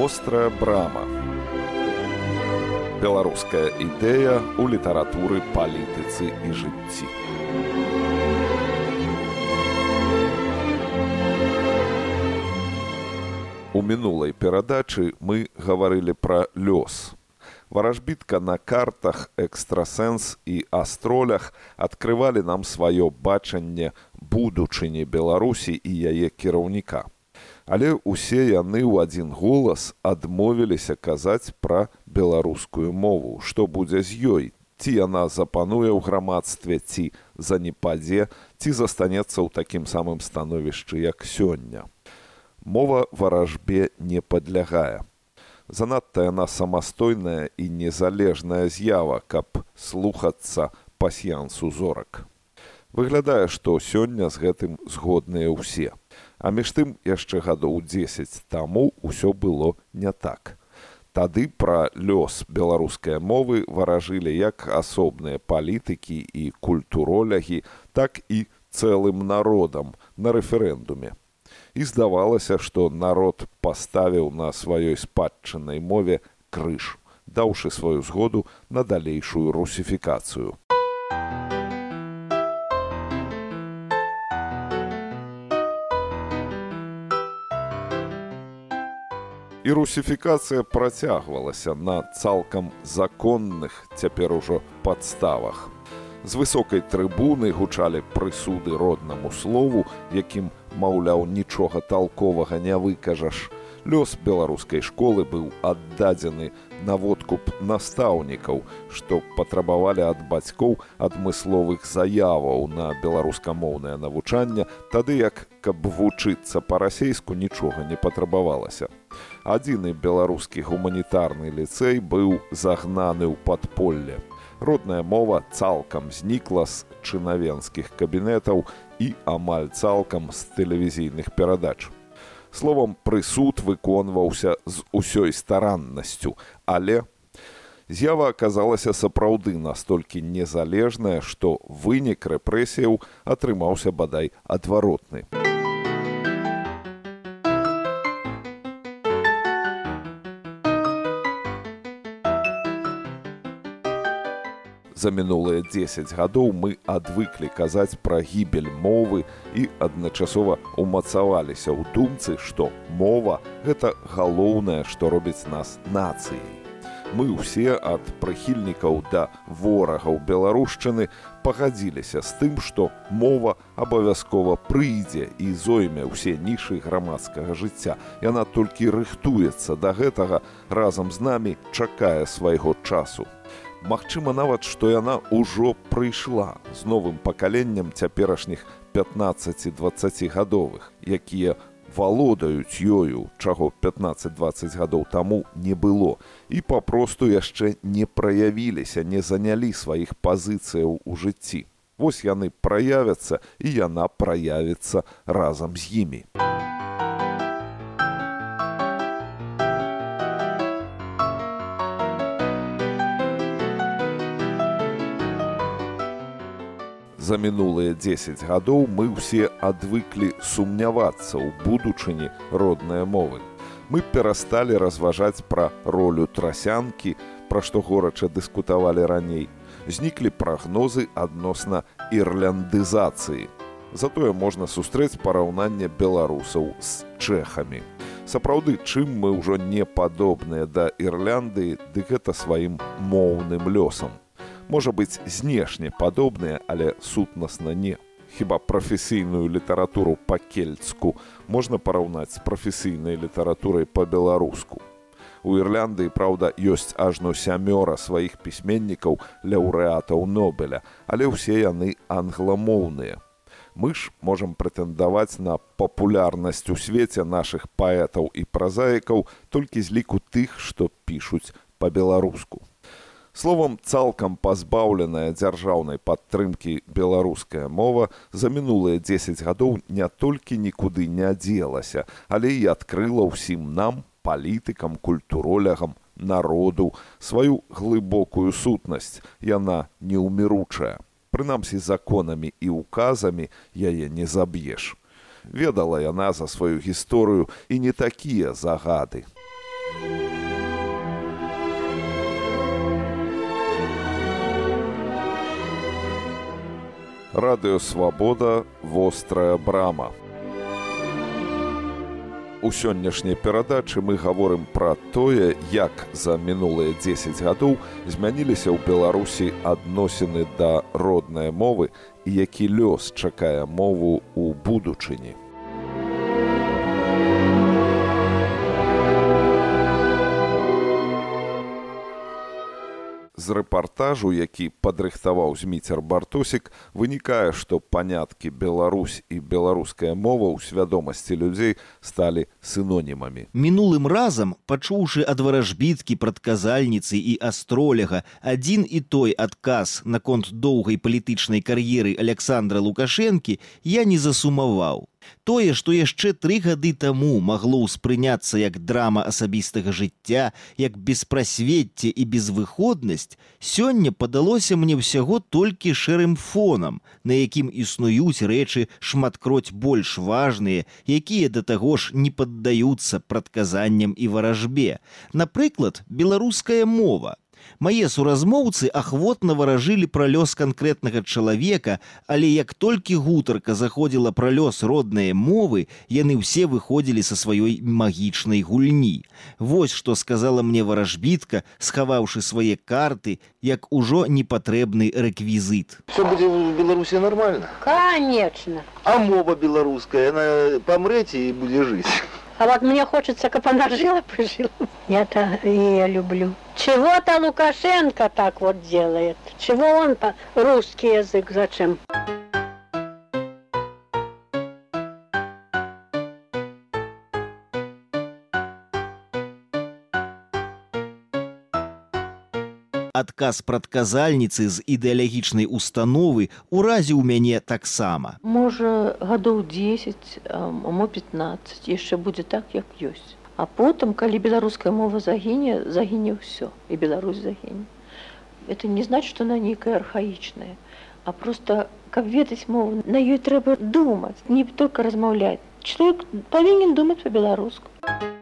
вострая брама. Беларуская ідэя ў літаратуры палітыцы і жыцці. У мінулай перадачы мы гаварылі пра лёс. Варажбітка на картах экстрасэнс і астролях адкрывалі нам сваё бачанне будучыні беларусі і яе кіраўніка але ўсе яны ў адзін голас адмовіліся казаць пра беларускую мову. Што будзе з ёй? Ці яна запануе ў грамадстве ці занепадзе ці застанецца ў такім самым становішчы як сёння. Мова варажбе не падлягае. Занадта яна самастойная і незалежная з'ява каб слухацца пасьянсу зорак. Выглядае што сёння з гэтым згодныя ўсе А між тым яшчэ гадоў 10 таму ўсё было не так. Тады пра лёс беларускай мовы варажылі як асобныя палітыкі і культуролягі, так і цэлым народам на рэферэндуме. І здавалася, што народ паставіў на сваёй спадчыннай мове крыж, даўшы сваю згоду на далейшую русіфікацыю. І русіфікацыя працягвалася на цалкам законных цяпер ужо падставах. З высокай трыбуны гучалі прысуды роднаму слову, якім, маўляў, нічога талковага не выкажаш. Лёс беларускай школы быў аддадзены на водкуп настаўнікаў, што патрабавалі ад бацькоў адмысловых заяваў на беларускамоўнае навучанне, тады як, каб вучыцца па-расейску нічога не патрабавалася адзіны беларускі гуманітарны ліцэй быў загнаны ў падполле. Родная мова цалкам знікла з чынавенскіх кабінетаў і амаль цалкам з тэлевізійных перадач. Словам, прысуд выконваўся з усёй стараннасцю, але з'ява аказалася сапраўды настолькі незалежная, што вынік рэпрэсіяў атрымаўся бадай адваротны. За мінулыя 10 гадоў мы адвыклі казаць пра гібель мовы і адначасова умацаваліся ў думцы, што мова гэта галоўнае, што робіць нас нацыяй. Мы ўсе ад прыхільнікаў да ворагаў беларушчыны пагадзіліся з тым, што мова абавязкова прыйдзе і зойме ўсе нішы грамадскага жыцця. Яна толькі рыхтуецца да гэтага разам з намі чакае свайго часу. Магчыма нават, што яна ўжо прыйшла з новым пакаленнем цяперашніх 15-20гадовых, якія валодаюць ёю, чаго 15-20 гадоў таму не было і папросту яшчэ не праявіліся, не занялі сваіх пазіцыяў у жыцці. Вось яны праявяцца і яна праявіцца разам з імі. За мінулыя 10 гадоў мы ўсе адвыклі сумнявацца ў будучыні роднай мовы. Мы перасталі разважаць пра ролю трасянкі, пра што горача дыскутавалі раней. Зніклі прагнозы адносна ірляндызацыі. Затое можна сустрэць параўнанне беларусаў з чэхамі. Сапраўды, чым мы ўжо не падобныя да Ірлянды, дык гэта сваім моўным лёсам можа быць знешне падобныя, але сутнасна не. Хіба прафесійную літаратуру па-кельцку можна параўнаць з прафесійнай літаратурай па-беларуску. У Ірландыі, праўда, ёсць ажно сямёра сваіх пісьменнікаў ляўрэатаў Нобеля, але ўсе яны англамоўныя. Мы ж можам прэтэндаваць на папулярнасць у свеце нашых паэтаў і празаікаў толькі з ліку тых, што пішуць па-беларуску. Словам, цалкам пазбаўленая дзяржаўнай падтрымкі беларуская мова за мінулыя 10 гадоў не толькі нікуды не дзелася, але і адкрыла ўсім нам, палітыкам, культуролягам, народу сваю глыбокую сутнасць. Яна неўміручая. Прынамсі законамі і указамі яе не заб'еш. Ведала яна за сваю гісторыю і не такія загады. Радыёвабода вострая брама. У сённяшняй перадачы мы гаворым пра тое як за мінулыя 10 гадоў змяніліся ў беларусі адносіны да роднай мовы і які лёс чакае мову ў будучыні з рэпартажу, які падрыхтаваў зміцер бартосік, вынікае, што паняткі Беларусь і беларуская мова ў свядомасці людзей сталі синонімамі. Мінулым разам, пачуўшы ад варажбіткі прадказальніцы і астроляга адзін і той адказ наконт доўгай палітычнай кар'еры Александра Лукашэнкі, я не засумаваў. Тое, што яшчэ тры гады таму магло ўспрыняцца як драма асабістага жыцця, як беспрасвецце і безвыходнасць, сёння падалося мне ўсяго толькі шэрым фонам, на якім існуюць рэчы шматкроць больш важныя, якія да таго ж не паддаюцца прадказанням і варажбе. Напрыклад, беларуская мова. Мае суразмоўцы ахвотна варажылі пра лёс канкрэтнага чалавека, але як толькі гутарка заходзіла пра лёс родныя мовы, яны ўсе выходзілі са сваёй магічнай гульні. Вось што сказала мне варажбітка, схаваўшы свае карты, як ужо непатрэбны рэквізіт. Все будзе в Беларусі нормально. Конечно. А мова беларуская, она памрэце і будзе жыць. А вот мне хочется, как она жила, пожила. Я-то ее люблю. Чего-то Лукашенко так вот делает. Чего он по русский язык зачем? Адказ прадказальніцы з ідэалагічнай установы уразіў мяне таксама. Можа гадоў 10 мо 15 яшчэ будзе так як ёсць. А потым калі беларуская мова загіне загіне ўсё і Беларусь загіне. Это не значит, што она нейкая архаічная, а просто каб ведаць мову на ёй трэба думаць, не только размаўляць. Чалавек павінен думаць па-беларуску.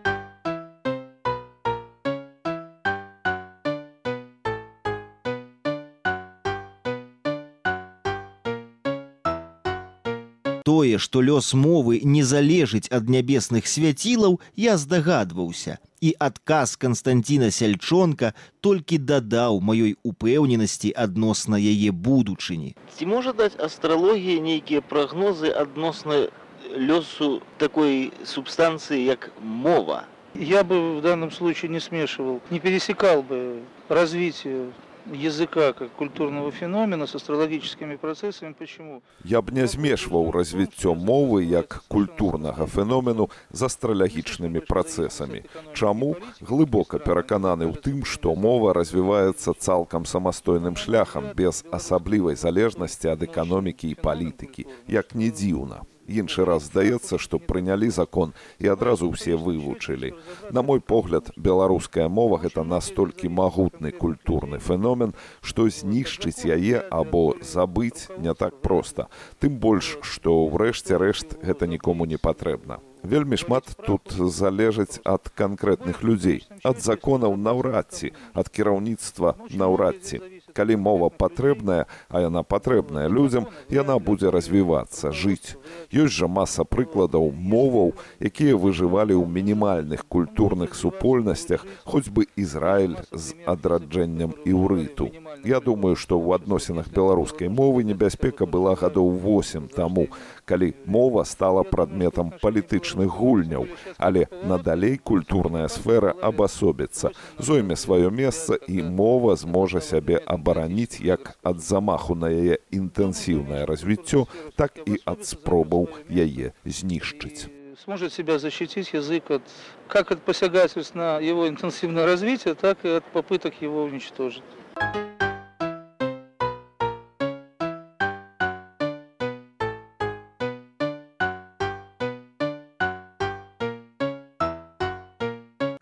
Тое, што лёс мовы не залежыць ад нябесных свяцілаў, я здагадваўся. І адказ Канстанціна Сяльчонка толькі дадаў маёй упэўненасці адносна яе будучыні. Ці можа даць астралогія нейкія прагнозы адносна лёсу такой субстанцыі, як мова. Я бы в данном случае не смешивал, не пересекал бы развитие языка как культурного феномена с астрологическими процессами. Почему? Я б не змешваў развіццё мовы як культурнага феномену з астралагічнымі працэсамі. Чаму глыбока перакананы ў тым, што мова развіваецца цалкам самастойным шляхам без асаблівай залежнасці ад эканомікі і палітыкі, як не дзіўна іншы раз здаецца што прынялі закон і адразу ўсе вывучылі. На мой погляд беларуская мова гэта настолькі магутны культурны феномен што знішчыць яе або забыць не так проста. Тым больш што ўрэшце рэшт гэта нікому не патрэбна. Вельмі шмат тут залежыць ад канкрэтных людзей ад законаў наўрад ці ад кіраўніцтва наўрад ці калі мова патрэбная а яна патрэбная людзям яна будзе развівацца жыць. Ёсць жа маса прыкладаў моваў якія выжывалі ў мінімальных культурных супольнасцях хоць бы ізраиль з адраджэннем іўрыту. Я думаю што ў адносінах беларускай мовы небяспека была гадоў 8 таму калі мова стала прадметам палітычных гульняў але надалей культурная сфера абасобіцца зойме сваё месца і мова зможа сябе аб абараніць як ад замаху на яе інтэнсіўнае развіццё, так і ад спробаў яе знішчыць. Сможет себя защитить язык от, как от посягательств на его интенсивное развитие, так и от попыток его уничтожить.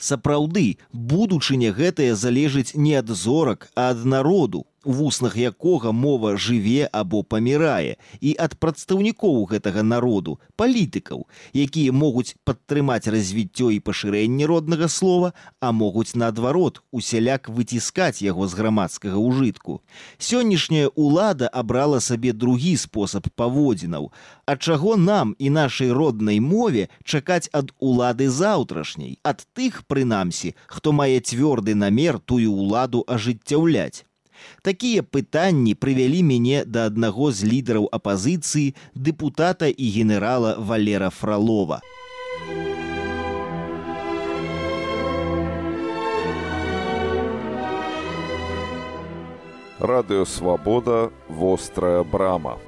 Сапраўды, будучыня гэтая залежыць не ад зорак, а ад народу. У вуснах якога мова жыве або памірае і ад прадстаўнікоў гэтага народу палітыкаў якія могуць падтрымаць развіццё і пашырэнне роднага слова а могуць наадварот усяляк выціскаць яго з грамадскага ўжытку. Сённяшняя ўлада абрала сабе другі спосаб паводзінаў. А чаго нам і нашай роднай мове чакаць ад улады заўтрашняй ад тых прынамсі хто мае цвёрды намер тую ўладу ажыццяўляць Такія пытанні прывялі мяне да аднаго з лідараў апазіцыі дэпутата і генерала Валера Фралова. Радыёвабода вострая брама.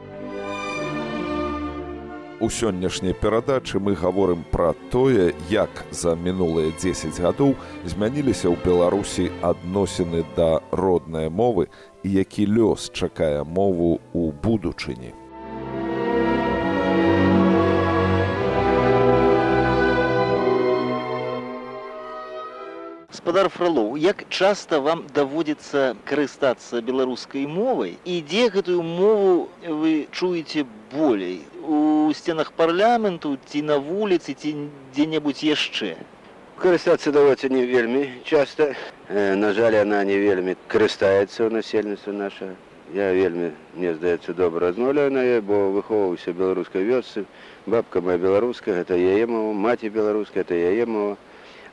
У сённяшняй перадачы мы гаворым пра тое, як за мінулыя 10 гадоў змяніліся ў Беларусі адносіны да роднай мовы і які лёс чакае мову ў будучыні. Спадар Фролоў, як часта вам даводзіцца карыстацца беларускай мовай і дзе гэтую мову вы чуеце болей у сценах парламенту ці на вуліцы ці дзе-небудзь яшчэ Карыстацца даводзіцца не вельмі часта. Э, На жаль, яна не вельмі карыстаецца ў насельніцтва наша. Я вельмі, мне здаецца, добра размаўляю на яе, бо выхоўваўся беларускай вёсцы. Бабка моя беларуская, гэта яе мова, маці беларуская, это яе мова.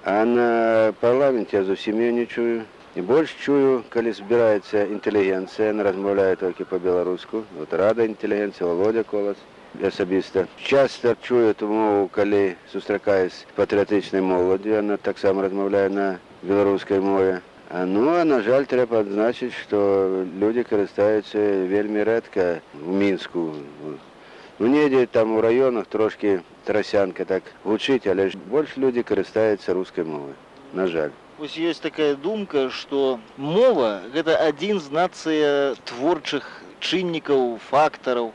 А на парламенце я зусім ее не чую. І больш чую, калі збіраецца інтэлігенцыя, яна размаўляе толькі па-беларуску. Вот рада інтэлігенцыя, Володя Колас асабіста. Часта чую эту мову, калі сустракаюсь патрыятычнай моладдю, яна таксама размаўляе на беларускай мове. А ну, а на жаль, трэба адзначыць, што людзі карыстаюцца вельмі рэдка ў мінску. Ну, недзе там у раёнах трошкі трасянка так гучыць, але ж больш людзі карыстаюцца рускай мовай. На жаль. Вось ёсць такая думка, што мова гэта адзін з нацыя творчых чыннікаў, фактараў.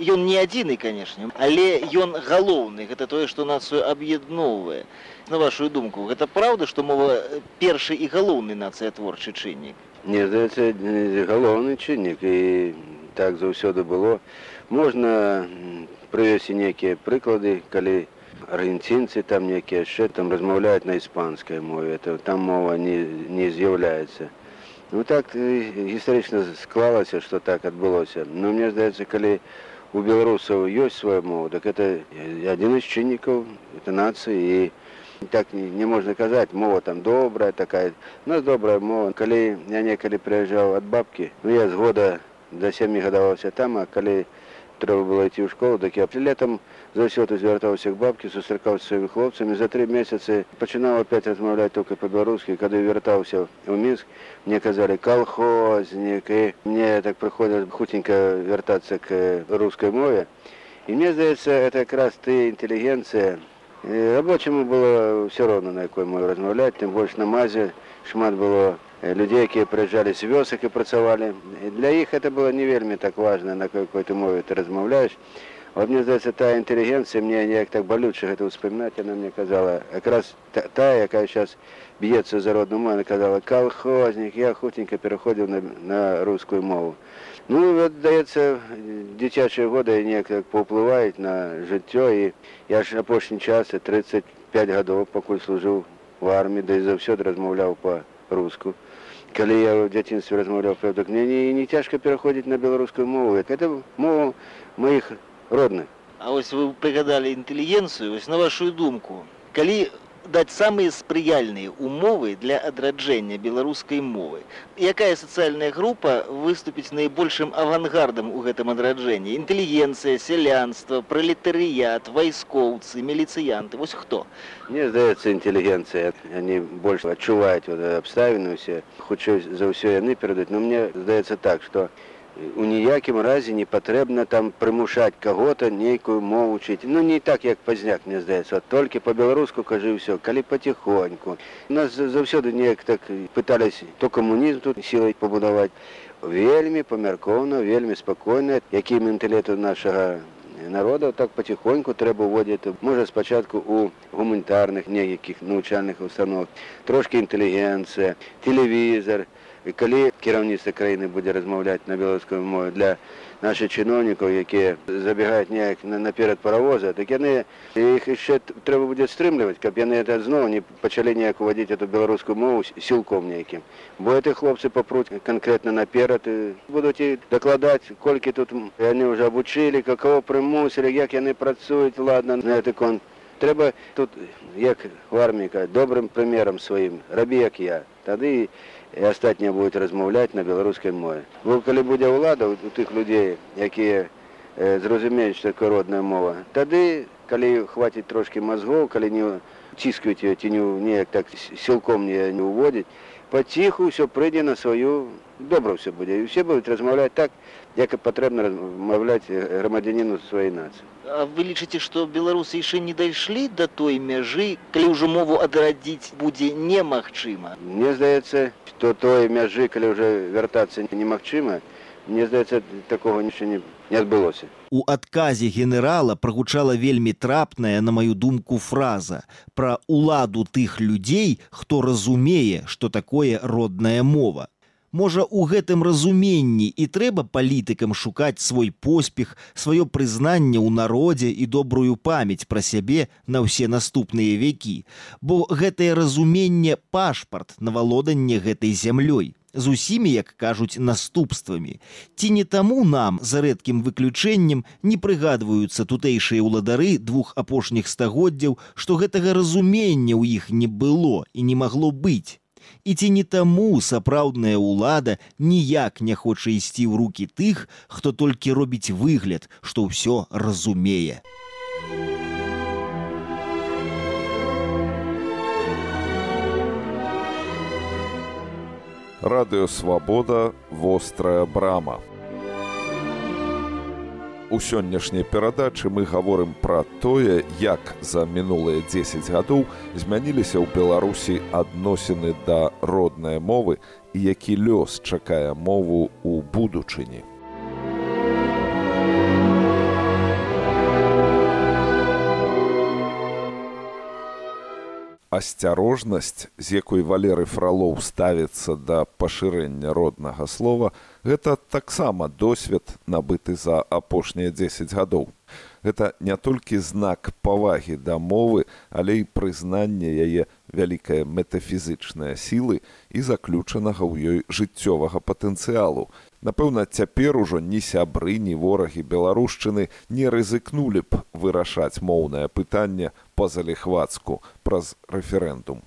Ён не адзіны, канешне, але ён галоўны, гэта тое, што нацыю аб'ядноўвае. На вашу думку, гэта праўда, што мова першы і галоўны нацыя творчы чыннік. Мне здаецца, галоўны чыннік і так заўсёды было. Можна прывесці нейкія прыклады, калі аргенцінцы там нейкія яшчэ там размаўляюць на іспанскай мове, то там мова не, не з'яўляецца. Ну так гістарычна склалася, што так адбылося. Но мне здаецца, калі у беларусаў ёсць свая мова, так это адзін з чыннікаў это нацыі і так не, не можна казаць, мова там добрая такая. У нас добрая мова. Калі я некалі прыязджаў ад бабкі, ну я з года да сямі гадаваўся там, а калі трэба было ісці ў школу, так я летам заўсёды звяртаўся к бабкі, сустракаў з сваімі хлопцамі. За тры месяцы пачынаў опять размаўляць толькі па-беларускі, калі вяртаўся ў мінск, мне казалі калхознік і мне так прыходзіць хуценька вяртацца к рускай мове. І мне здаецца, это якраз ты інтэлігенцыя. Рабочаму было ўсё роўна на якой мове размаўляць, тым больш на мазе шмат было людзей, якія прыязджалі з вёсак і працавалі. І для іх это было не вельмі так важна, на какой ты мове ты размаўляеш. Вот мне здаецца, тая інтэлігенцыя мне неяк так балюча гэта ўспамінаць, яна мне казала, якраз та, тая, якая зараз б'ецца за родную мову, она казала калхознік, я хутенька пераходзіў на, на рускую мову. Ну, здаецца, дзіцячыя годы неяк так паўплываюць на жыццё і я ж апошні час 35 гадоў пакуль служыў у арміі, да і заўсёды размаўляў па-руску калі я ў дзяцінстве размаўляў пэўдак мне не, не цяжка пераходзіць на беларускую мову это мову маіх родных А вось вы прыгадалі інтэлігенцыю вось на вашу думку калі даць самыя спрыяльныя умовы для адраджэння беларускай мовы якая сацыяльная група выступіць найбольшым авангардам у гэтым адраджэнні? Інтэлігенцыя сялянства пралетарыят вайскоўцы міліцыянты вось хто? Мне здаецца інтэлігенцыя они больш адчуваюць вот, абставіны усе. Хутчэй за ўсё яны перадаць но мне здаецца так что у ніякім разе не патрэбна там прымушаць каго-то нейкую мову чыць ну не так як пазняк мне здаецца. Толькі по-беларуску кажы ўсё калі паціхоньку. Нас заўсёды неяк так пытались то камунізм тут сілай пабудаваць. Вельмі памяркоўна вельмі спакойна які менталету нашага народа. Так паціхоньку трэба ўводзіць можа спачатку у гуманітарных нейкіх навучальных установ. Трошки інтэлігенцыя телевізор і калі кіраўніцтва краіны будзе размаўляць на беларускай мове для наших чыноўнікаў якія забегаюць неяк наперад паравоза так яны іх яшчэ трэба будзе стрымліваць каб яны это зноў не пачалі неяк уводзіць эту беларускую мову сілком нейкім бо эти хлопцы папруць конкретно наперад і будуць і дакладаць колькі тут яны ўжо абучылі какого прымусілі як яны працуюць ладно на гэты конт трэба тут як у арміка добрым прымерам сваім рабі як я тады і астатнія будуць размаўляць на беларускай мове. Бо калі будзе ўлада у тых людзей якія зразумеюць што такое родная мова тады калі хваціць трошкі мазгоў калі не ціскаюць ее ці не неяк так сілком не не ўводзіць паціху ўсё прыйдзе на сваю добра ўсё будзе і усе будуць размаўляць так як і патрэбна размаўляць грамадзяніну сваёй нацыі А вы лічыце, што беларусы яшчэ не дайшлі да той мяжы, калі ўжо мову адрадзіць будзе немагчыма. Мне здаецца, што той мяжы, калі ўжо вяртацца немагчыма, мне здаецца, такога нічого не, не адбылося. У адказе генерала прагучала вельмі трапная, на маю думку, фраза пра уладу тых людзей, хто разумее, што такое родная мова. Можа, у гэтым разуменні і трэба палітыкам шукаць свой поспех, сваё прызнанне ў народзе і добрую памяць пра сябе на ўсе наступныя векі, бо гэтае разуменне пашпарт на валоданне гэтай зямлёй з усімі, як кажуць наступствамі. Ці не таму нам за рэдкім выключэннем не прыгадваюцца тутэйшыя ўладары двух апошніх стагоддзяў, што гэтага разумення ў іх не было і не магло быць. І ці не таму сапраўдная ўлада ніяк не хоча ісці ў рукі тых, хто толькі робіць выгляд, што ўсё разумее. Радыёвабода вострая брама у сённяшняй перадачы мы гаворым пра тое, як за мінулыя 10 гадоў змяніліся ў Беларусі адносіны да роднай мовы і які лёс чакае мову ў будучыні. Асцярожнасць, з якой валеры фралоў ставіцца да пашырэння роднага слова, гэта таксама досвед набыты за апошнія 10 гадоў. Гэта не толькі знак павагі да мовы, але і прызнанне яе вялікай метафізычнай сілы і заключанага ў ёй жыццёвага патэнцыялу, Напэўна, цяпер ужо ні сябры, ні ворагі беларушчыны не рызыкнулі б вырашаць моўнае пытанне па-заліхвацку праз рэферэндум.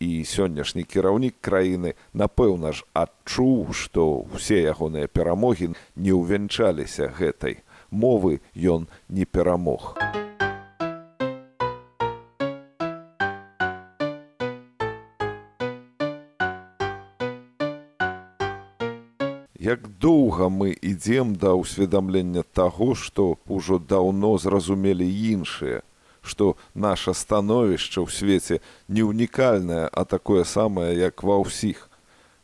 І сённяшні кіраўнік краіны, напэўна ж, адчуў, што ўсе ягоныя перамогі не ўвянчаліся гэтай. Мовы ён не перамог. як доўга мы ідзем да ўсведамлення таго, што ўжо даўно зразумелі іншыя, што наша становішча ў свеце не ўнікальнае, а такое самае, як ва ўсіх,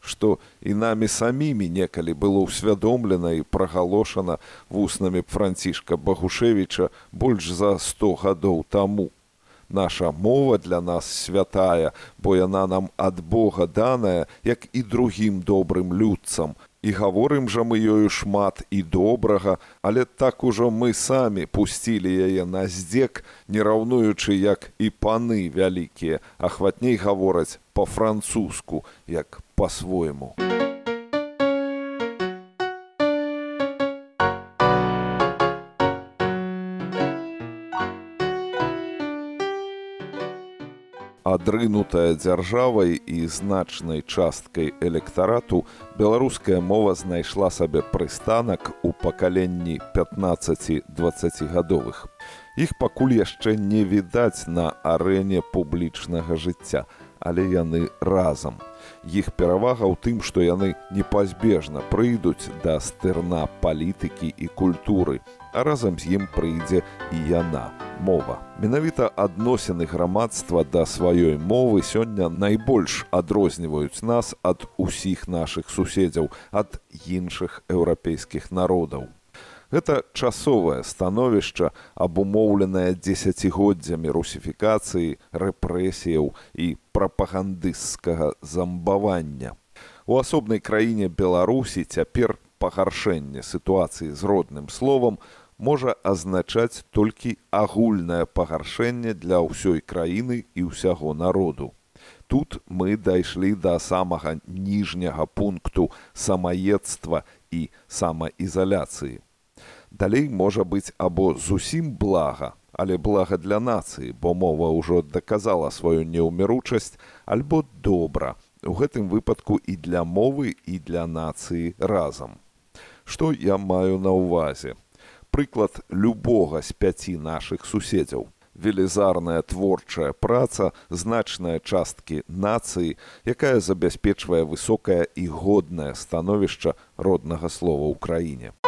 што і намі самімі некалі было ўсвядомлена і прагалошана вуснамі францішка Багушевіча больш за 100 гадоў таму. Наша мова для нас святая, бо яна нам ад Бога даная, як і другім добрым людцам, і гаворым жа мы ёю шмат і добрага, але так ужо мы самі пусцілі яе на здзек, не раўнуючы як і паны вялікія, а хватней гавораць па-французску, як па-свойму. Адрынутая дзяржавай і значнай часткай электарату беларуская мова знайшла сабе прыстанак у пакаленні 15-20гадовых. Іх пакуль яшчэ не відаць на арэне публічнага жыцця, але яны разам. Іх перавага ў тым, што яны непазбежна прыйдуць да стырна палітыкі і культуры, а разам з ім прыйдзе і яна мова. Менавіта адносіны грамадства да сваёй мовы сёння найбольш адрозніваюць нас ад усіх нашых суседзяў ад іншых еўрапейскіх народаў. Гэта часовае становішча, абумоўленае дзесяцігоддзямі русіфікацыі, рэпрэсіяў і прапагандысцкага замбавання. У асобнай краіне Беларусі цяпер пагаршэнне сітуацыі з родным словам можа азначаць толькі агульнае пагаршэнне для ўсёй краіны і ўсяго народу. Тут мы дайшлі да самага ніжняга пункту самаедства і самаізаляцыі. Далей можа быць або зусім блага, але блага для нацыі, бо мова ўжо даказала сваю неўміручасць, альбо добра. У гэтым выпадку і для мовы і для нацыі разам. Што я маю на ўвазе? Прыклад любога з пяці нашых суседзяў велізарная творчая праца значныя часткі нацыі, якая забяспечвае высокае і годнае становішча роднага слова ў краіне.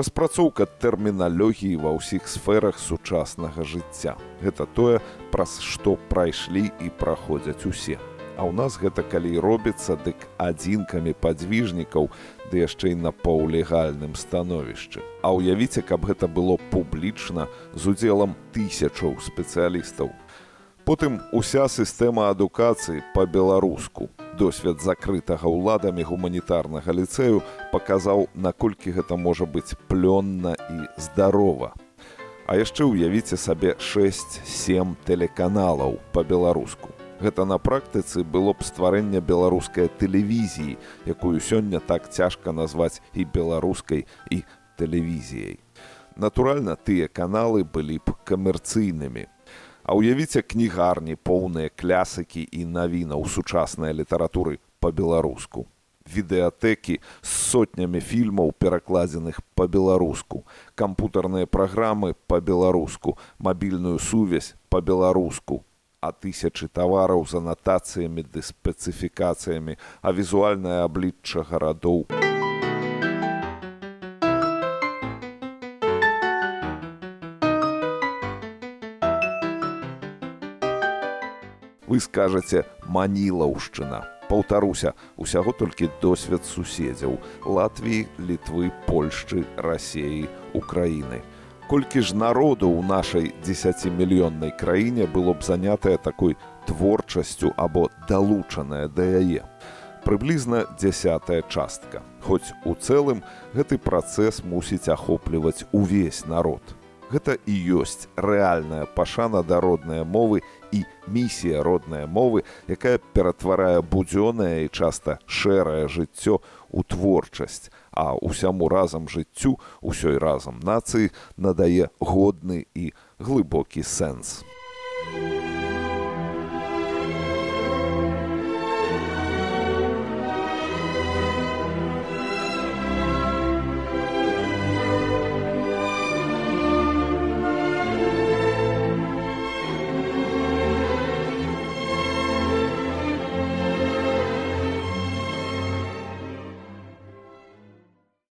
Распрацоўка тэрміналогіі ва ўсіх сферах сучаснага жыцця. Гэта тое, праз што прайшлі і праходзяць усе. А ў нас гэта калі робіцца дык адзінкамі падвіжнікаў ды яшчэ і на паўлегальным становішчы. А ўявіце, каб гэта было публічна з удзелам тысячаў спецыялістаў. Потым уся сістэма адукацыі па-беларуску. Досвед закрытага ўладамі гуманітарнага ліцэю паказаў, наколькі гэта можа быць плённа і здарова. А яшчэ ўявіце сабе 6-7 тэлеканалаў па-беларуску. Гэта на практыцы было б стварэнне беларускай тэлевізіі, якую сёння так цяжка назваць і беларускай і тэлевізіяй. Натуральна, тыя каналы былі б камерцыйнымі. А ўявіце кнігарні поўныя клясыкі і навінаў сучаснай літаратуры па-беларуску. Відэатэкі з сотнямі фільмаў, перакладзеных па-беларуску, кампутарныя праграмы па-беларуску, мабільную сувязь па-беларуску, а тысячы тавараў з анатацыямі ды спецыфікацыямі, а візуальнае аблічча гарадоў. Вы скажаце манілаўшчына. Паўтаруся, усяго толькі досвед суседзяў Латвіі, літвы, Польшчы, рассеі, Украіны колькі ж народу ў нашай десятмільённай краіне было б занятае такой творчасцю або далучаная да яе. Прыблізна дзясятая частка. Хоць у цэлым гэты працэс мусіць ахопліваць увесь народ гэта і ёсць рэальная пашана да роднай мовы і місія роднай мовы, якая ператварае будзёнае і часта шэрае жыццё ў творчасць, а ўсяму разам жыццю ўсёй разам нацыі надае годны і глыбокі сэнс. Thank you